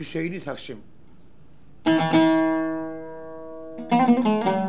Hüseyin'i Taksim. Música